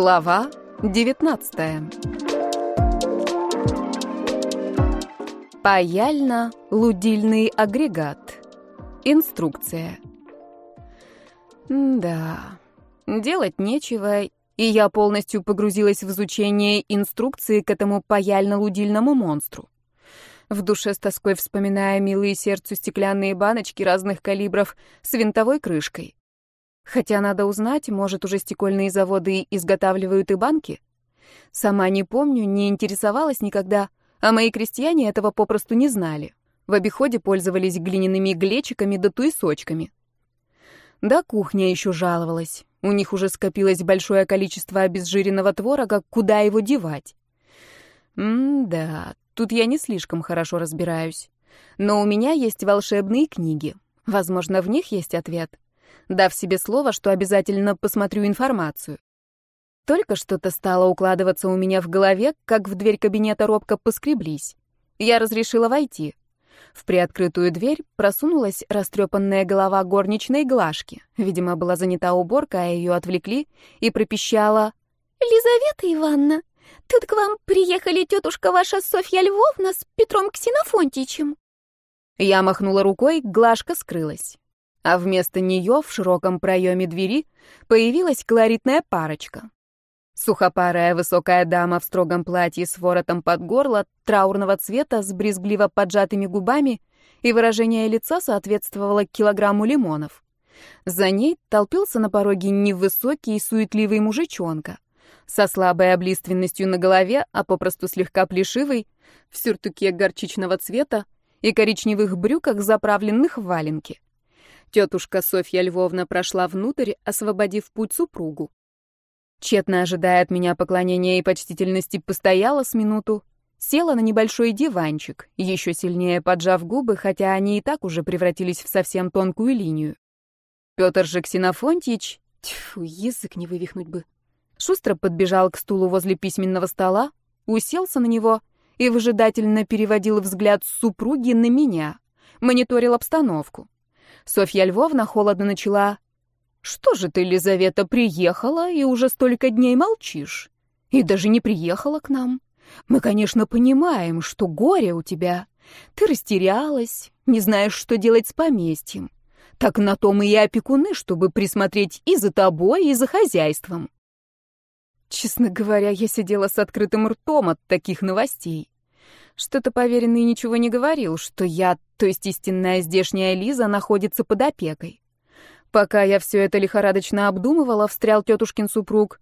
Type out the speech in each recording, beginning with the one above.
Глава 19 Паяльно-лудильный агрегат. Инструкция. Да, делать нечего, и я полностью погрузилась в изучение инструкции к этому паяльно-лудильному монстру. В душе с тоской вспоминая милые сердцу стеклянные баночки разных калибров с винтовой крышкой. Хотя надо узнать, может, уже стекольные заводы изготавливают и банки? Сама не помню, не интересовалась никогда, а мои крестьяне этого попросту не знали. В обиходе пользовались глиняными глечиками да туесочками. Да кухня еще жаловалась. У них уже скопилось большое количество обезжиренного творога, куда его девать? М-да, тут я не слишком хорошо разбираюсь. Но у меня есть волшебные книги. Возможно, в них есть ответ дав себе слово, что обязательно посмотрю информацию. Только что-то стало укладываться у меня в голове, как в дверь кабинета робко поскреблись. Я разрешила войти. В приоткрытую дверь просунулась растрепанная голова горничной Глашки. Видимо, была занята уборкой, а ее отвлекли, и пропищала «Лизавета Ивановна, тут к вам приехали тетушка ваша Софья Львовна с Петром Ксенофонтичем». Я махнула рукой, Глашка скрылась а вместо нее в широком проеме двери появилась колоритная парочка. Сухопарая высокая дама в строгом платье с воротом под горло, траурного цвета, с брезгливо поджатыми губами, и выражение лица соответствовало килограмму лимонов. За ней толпился на пороге невысокий и суетливый мужичонка, со слабой облиственностью на голове, а попросту слегка плешивый, в сюртуке горчичного цвета и коричневых брюках, заправленных в валенки. Тетушка Софья Львовна прошла внутрь, освободив путь супругу. Тщетно ожидая от меня поклонения и почтительности, постояла с минуту, села на небольшой диванчик, еще сильнее поджав губы, хотя они и так уже превратились в совсем тонкую линию. Петр же Ксенофонтьич, тьфу, язык не вывихнуть бы, шустро подбежал к стулу возле письменного стола, уселся на него и выжидательно переводил взгляд супруги на меня, мониторил обстановку. Софья Львовна холодно начала. «Что же ты, Лизавета, приехала и уже столько дней молчишь? И даже не приехала к нам. Мы, конечно, понимаем, что горе у тебя. Ты растерялась, не знаешь, что делать с поместьем. Так на том и опекуны, чтобы присмотреть и за тобой, и за хозяйством». Честно говоря, я сидела с открытым ртом от таких новостей. Что-то поверенный ничего не говорил, что я, то есть истинная здешняя Лиза, находится под опекой. Пока я все это лихорадочно обдумывала, встрял тетушкин супруг.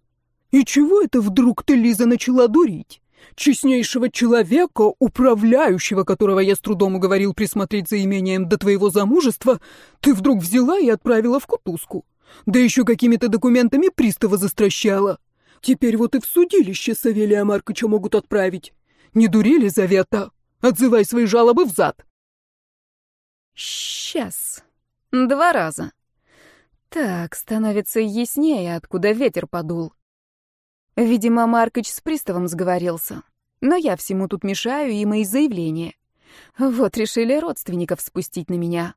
«И чего это вдруг ты, Лиза, начала дурить? Честнейшего человека, управляющего, которого я с трудом уговорил присмотреть за имением до твоего замужества, ты вдруг взяла и отправила в кутузку. Да еще какими-то документами пристава застращала. Теперь вот и в судилище Савелия Марковича могут отправить. Не дури, Лизавета! Отзывай свои жалобы взад!» «Сейчас. Два раза. Так, становится яснее, откуда ветер подул. Видимо, Маркыч с приставом сговорился. Но я всему тут мешаю, и мои заявления. Вот решили родственников спустить на меня.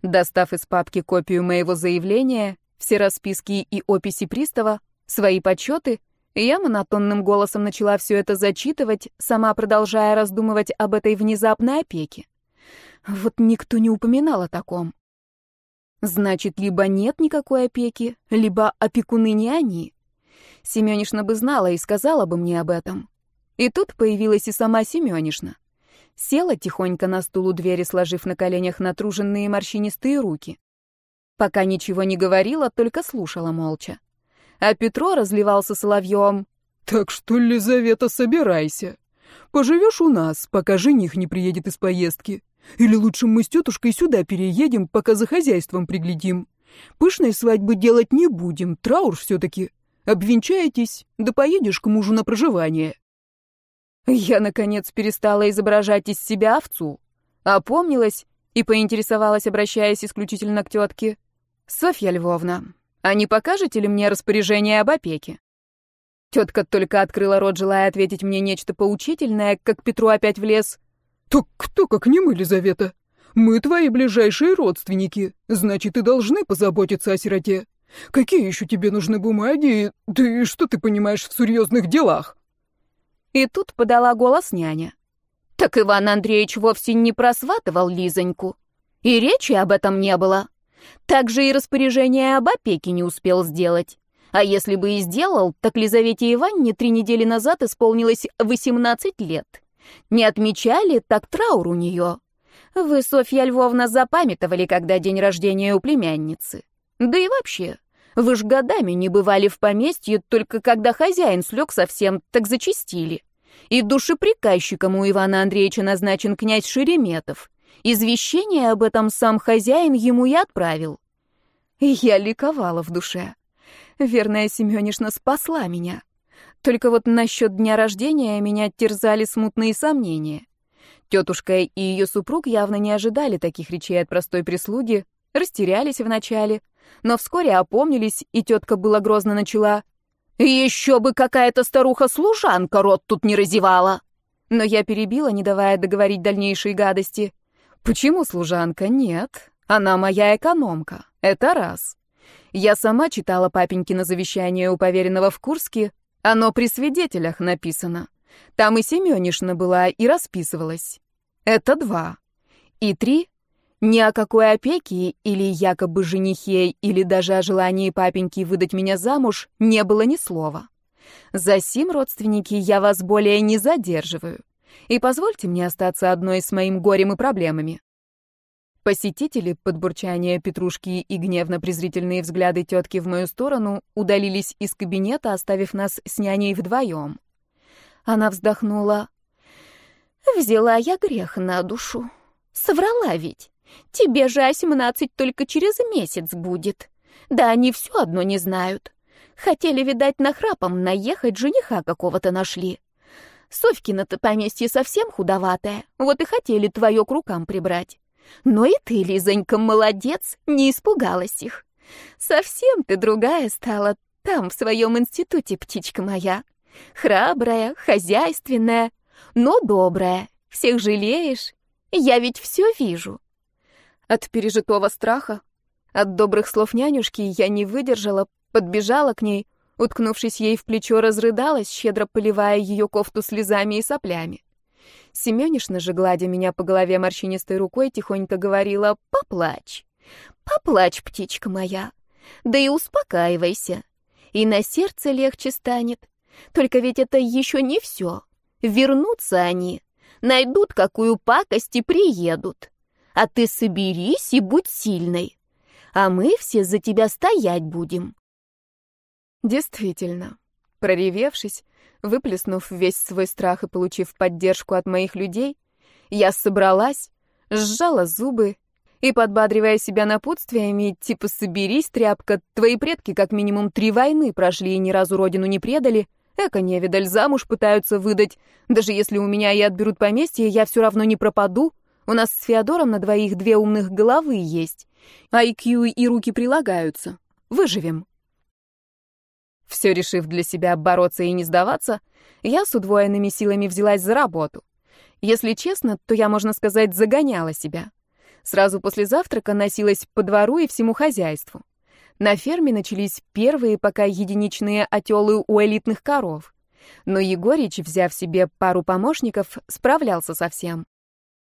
Достав из папки копию моего заявления, все расписки и описи пристава, свои подсчеты — я монотонным голосом начала все это зачитывать, сама продолжая раздумывать об этой внезапной опеке. Вот никто не упоминал о таком. Значит, либо нет никакой опеки, либо опекуны не они. Семёнишна бы знала и сказала бы мне об этом. И тут появилась и сама Семёнишна. Села тихонько на стул у двери, сложив на коленях натруженные морщинистые руки. Пока ничего не говорила, только слушала молча а Петро разливался соловьем. «Так что, Лизавета, собирайся. Поживешь у нас, пока жених не приедет из поездки. Или лучше мы с тетушкой сюда переедем, пока за хозяйством приглядим. Пышной свадьбы делать не будем, траур все-таки. Обвенчаетесь, да поедешь к мужу на проживание». Я, наконец, перестала изображать из себя овцу, опомнилась и поинтересовалась, обращаясь исключительно к тетке. «Софья Львовна, а не покажете ли мне распоряжение об опеке?» Тетка только открыла рот, желая ответить мне нечто поучительное, как Петру опять влез. «Так кто, как не мы, Лизавета? Мы твои ближайшие родственники, значит, и должны позаботиться о сироте. Какие еще тебе нужны бумаги? Ты что ты понимаешь в серьезных делах?» И тут подала голос няня. Так Иван Андреевич вовсе не просватывал Лизоньку. И речи об этом не было. Также и распоряжение об опеке не успел сделать. А если бы и сделал, так Лизавете Ивановне три недели назад исполнилось 18 лет. Не отмечали, так траур у нее. Вы, Софья Львовна, запамятовали, когда день рождения у племянницы. Да и вообще, вы ж годами не бывали в поместье, только когда хозяин слег совсем, так зачистили. И душеприказчиком у Ивана Андреевича назначен князь Шереметов. Извещение об этом сам хозяин ему и отправил. Я ликовала в душе. Верная Семенишна спасла меня. Только вот насчет дня рождения меня терзали смутные сомнения. Тетушка и ее супруг явно не ожидали таких речей от простой прислуги, растерялись вначале, но вскоре опомнились, и тетка была грозно начала. «Еще бы какая-то старуха-служанка рот тут не разевала!» Но я перебила, не давая договорить дальнейшие гадости. «Почему служанка? Нет. Она моя экономка. Это раз. Я сама читала папенькино завещание у поверенного в Курске. Оно при свидетелях написано. Там и Семенишна была, и расписывалась. Это два. И три. Ни о какой опеке или якобы женихе, или даже о желании папеньки выдать меня замуж не было ни слова. За сим, родственники, я вас более не задерживаю. И позвольте мне остаться одной с моим горем и проблемами. Посетители, под бурчание Петрушки и гневно-презрительные взгляды тетки в мою сторону, удалились из кабинета, оставив нас с няней вдвоем. Она вздохнула. Взяла я грех на душу. Соврала ведь. Тебе же осемнадцать только через месяц будет. Да они все одно не знают. Хотели, видать, нахрапом наехать, жениха какого-то нашли. Софькина-то поместье совсем худоватое, вот и хотели твое к рукам прибрать. Но и ты, Лизонька, молодец, не испугалась их. Совсем ты другая стала там, в своем институте, птичка моя. Храбрая, хозяйственная, но добрая. Всех жалеешь. Я ведь все вижу. От пережитого страха, от добрых слов нянюшки я не выдержала, подбежала к ней, уткнувшись ей в плечо, разрыдалась, щедро поливая ее кофту слезами и соплями. Семенишна же, гладя меня по голове морщинистой рукой, тихонько говорила «Поплачь, поплачь, птичка моя, да и успокаивайся, и на сердце легче станет. Только ведь это еще не все. Вернутся они, найдут какую пакость и приедут. А ты соберись и будь сильной, а мы все за тебя стоять будем». Действительно, проревевшись, выплеснув весь свой страх и получив поддержку от моих людей, я собралась, сжала зубы и, подбадривая себя напутствиями, типа «соберись, тряпка, твои предки как минимум три войны прошли и ни разу родину не предали», Эко невидаль замуж пытаются выдать. Даже если у меня и отберут поместье, я все равно не пропаду. У нас с Феодором на двоих две умных головы есть. IQ и руки прилагаются. Выживем. Все решив для себя бороться и не сдаваться, я с удвоенными силами взялась за работу. Если честно, то я, можно сказать, загоняла себя. Сразу после завтрака носилась по двору и всему хозяйству. На ферме начались первые пока единичные отелы у элитных коров. Но Егорич, взяв себе пару помощников, справлялся со всем.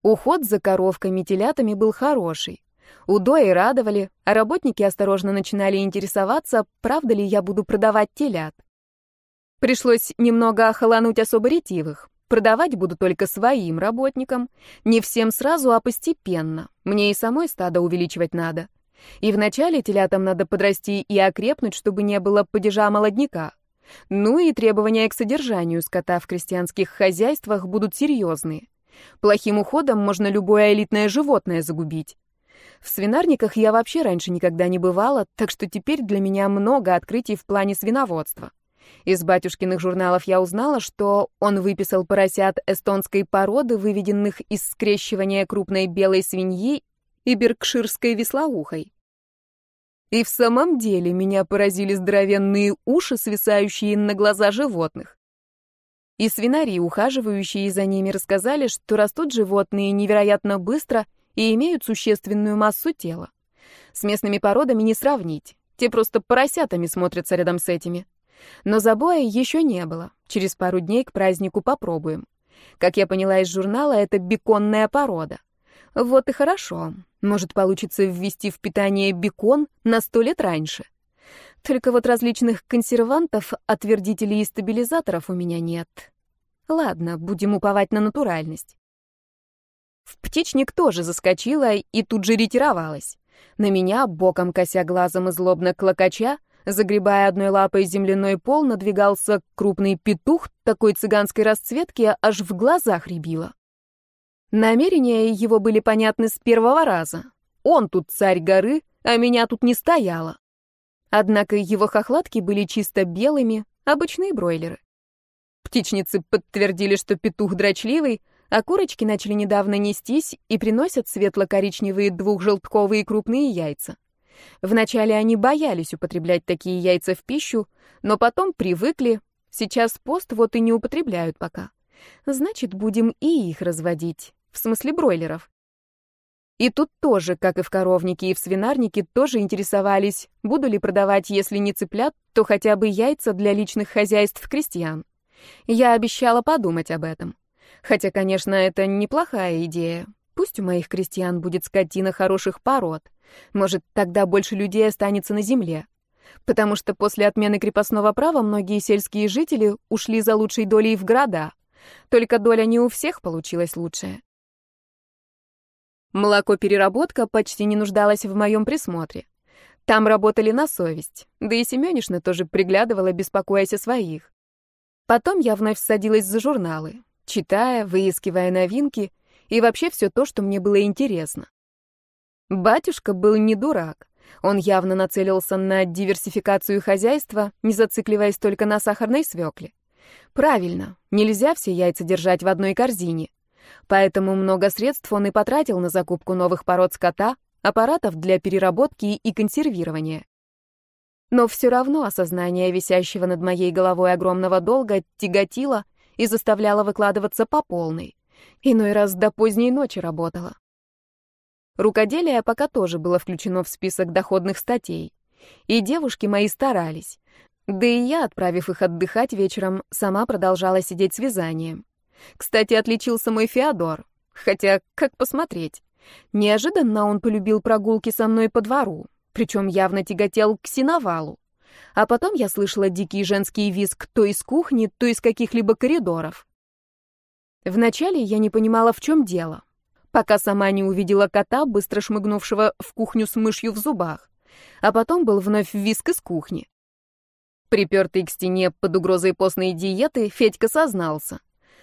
Уход за коровками-телятами был хороший. Удои радовали, а работники осторожно начинали интересоваться, правда ли я буду продавать телят. Пришлось немного охолонуть особо ретивых. Продавать буду только своим работникам. Не всем сразу, а постепенно. Мне и самой стадо увеличивать надо. И вначале телятам надо подрасти и окрепнуть, чтобы не было падежа молодняка. Ну и требования к содержанию скота в крестьянских хозяйствах будут серьезные. Плохим уходом можно любое элитное животное загубить. В свинарниках я вообще раньше никогда не бывала, так что теперь для меня много открытий в плане свиноводства. Из батюшкиных журналов я узнала, что он выписал поросят эстонской породы, выведенных из скрещивания крупной белой свиньи и беркширской веслоухой. И в самом деле меня поразили здоровенные уши, свисающие на глаза животных. И свинари, ухаживающие за ними, рассказали, что растут животные невероятно быстро и имеют существенную массу тела. С местными породами не сравнить. Те просто поросятами смотрятся рядом с этими. Но забоя еще не было. Через пару дней к празднику попробуем. Как я поняла из журнала, это беконная порода. Вот и хорошо. Может, получится ввести в питание бекон на сто лет раньше. Только вот различных консервантов, отвердителей и стабилизаторов у меня нет. Ладно, будем уповать на натуральность. В птичник тоже заскочила и тут же ретировалась. На меня, боком кося глазом и злобно клокоча, загребая одной лапой земляной пол, надвигался крупный петух такой цыганской расцветки, аж в глазах рябило. Намерения его были понятны с первого раза. Он тут царь горы, а меня тут не стояло. Однако его хохлатки были чисто белыми, обычные бройлеры. Птичницы подтвердили, что петух дрочливый, а курочки начали недавно нестись и приносят светло-коричневые двухжелтковые крупные яйца. Вначале они боялись употреблять такие яйца в пищу, но потом привыкли. Сейчас пост вот и не употребляют пока. Значит, будем и их разводить. В смысле бройлеров. И тут тоже, как и в коровнике и в свинарнике, тоже интересовались, буду ли продавать, если не цыплят, то хотя бы яйца для личных хозяйств крестьян. Я обещала подумать об этом. Хотя, конечно, это неплохая идея. Пусть у моих крестьян будет скотина хороших пород. Может, тогда больше людей останется на земле. Потому что после отмены крепостного права многие сельские жители ушли за лучшей долей в города. Только доля не у всех получилась лучшая. Молокопереработка почти не нуждалась в моем присмотре. Там работали на совесть, да и Семёнишна тоже приглядывала, беспокоясь о своих. Потом я вновь садилась за журналы, читая, выискивая новинки и вообще все то, что мне было интересно. Батюшка был не дурак. Он явно нацелился на диверсификацию хозяйства, не зацикливаясь только на сахарной свекле. Правильно, нельзя все яйца держать в одной корзине. Поэтому много средств он и потратил на закупку новых пород скота, аппаратов для переработки и консервирования. Но все равно осознание висящего над моей головой огромного долга тяготило и заставляло выкладываться по полной. Иной раз до поздней ночи работала. Рукоделие пока тоже было включено в список доходных статей. И девушки мои старались. Да и я, отправив их отдыхать вечером, сама продолжала сидеть с вязанием. Кстати, отличился мой Феодор. Хотя, как посмотреть? Неожиданно он полюбил прогулки со мной по двору, причем явно тяготел к синовалу. А потом я слышала дикий женский визг то из кухни, то из каких-либо коридоров. Вначале я не понимала, в чем дело пока сама не увидела кота, быстро шмыгнувшего в кухню с мышью в зубах. А потом был вновь виск из кухни. Припертый к стене под угрозой постной диеты, Федька сознался.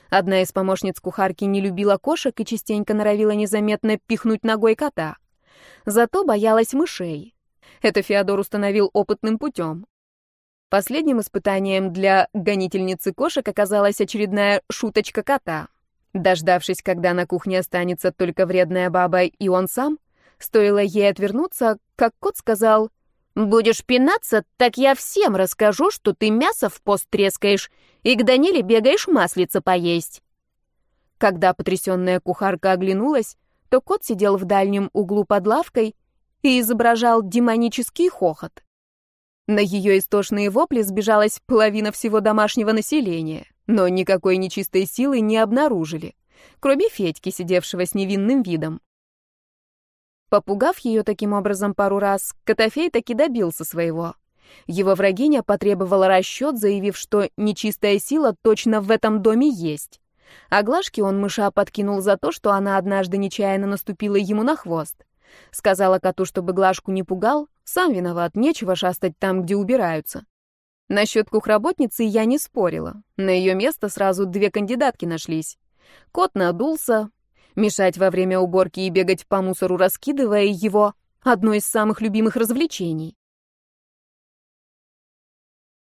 Одна из помощниц кухарки не любила кошек и частенько норовила незаметно пихнуть ногой кота. Зато боялась мышей. Это Феодор установил опытным путем. Последним испытанием для гонительницы кошек оказалась очередная шуточка кота. Дождавшись, когда на кухне останется только вредная баба и он сам, стоило ей отвернуться, как кот сказал, «Будешь пинаться, так я всем расскажу, что ты мясо в пост трескаешь и к Даниле бегаешь маслица поесть». Когда потрясенная кухарка оглянулась, то кот сидел в дальнем углу под лавкой и изображал демонический хохот. На ее истошные вопли сбежалась половина всего домашнего населения но никакой нечистой силы не обнаружили, кроме Федьки, сидевшего с невинным видом. Попугав ее таким образом пару раз, Котофей таки добился своего. Его врагиня потребовала расчет, заявив, что нечистая сила точно в этом доме есть. А Глашке он мыша подкинул за то, что она однажды нечаянно наступила ему на хвост. Сказала коту, чтобы Глашку не пугал, сам виноват, нечего шастать там, где убираются. Насчет кухработницы я не спорила. На ее место сразу две кандидатки нашлись. Кот надулся. Мешать во время уборки и бегать по мусору, раскидывая его — одно из самых любимых развлечений.